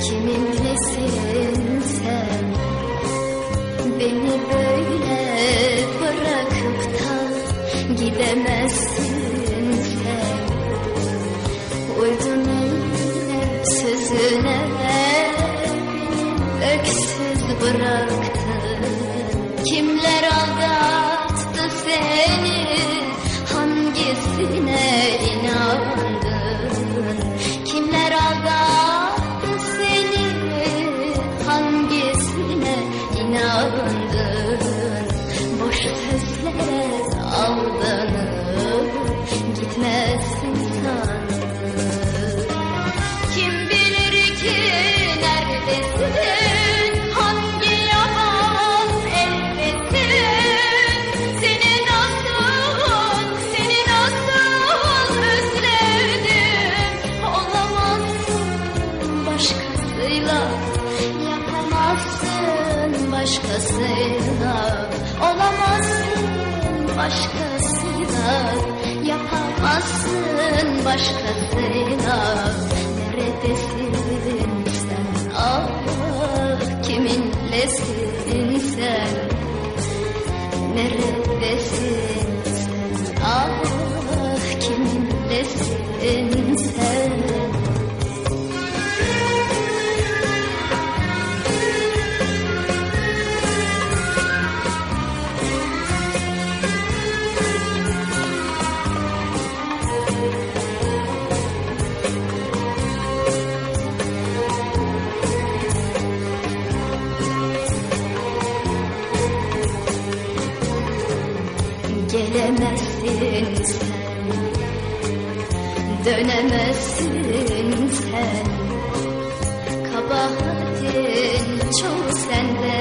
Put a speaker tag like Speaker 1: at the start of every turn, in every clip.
Speaker 1: Kiminlesin sen? Beni böyle bırakıp da sen. Uydun sözüne beni bıraktın başkasıyla yapamazsın başkasıyla Neredesin sen? Ah kiminlesin sen Gelemezsin sen. Dönemezsin sen. Kabahatin çok sende.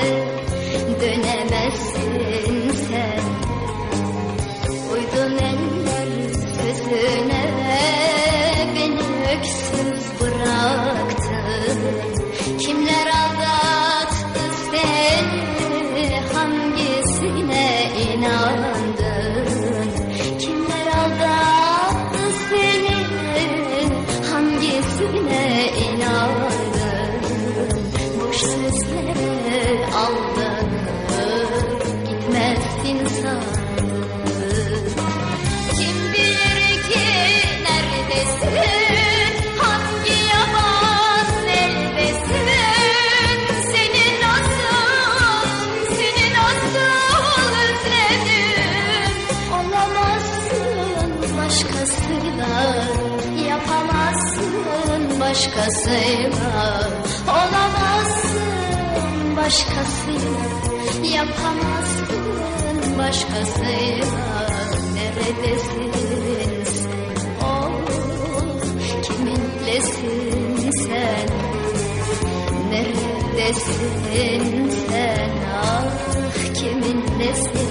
Speaker 1: Dönemezsin sen. Uydun eller sözüne Beni öksüz bıraktın Kimler aldattı seni? Hangisine inandın İnandın Boş sözlere aldanıp Gitmezsin sandın kim bilir ki neredesin başkasıyla Yapamazsın başkasıyla Olamazsın başkasıyla Yapamazsın başkasıyla Neredesin sen? Oh, Kiminlesin sen? Neredesin sen? Ah Kiminlesin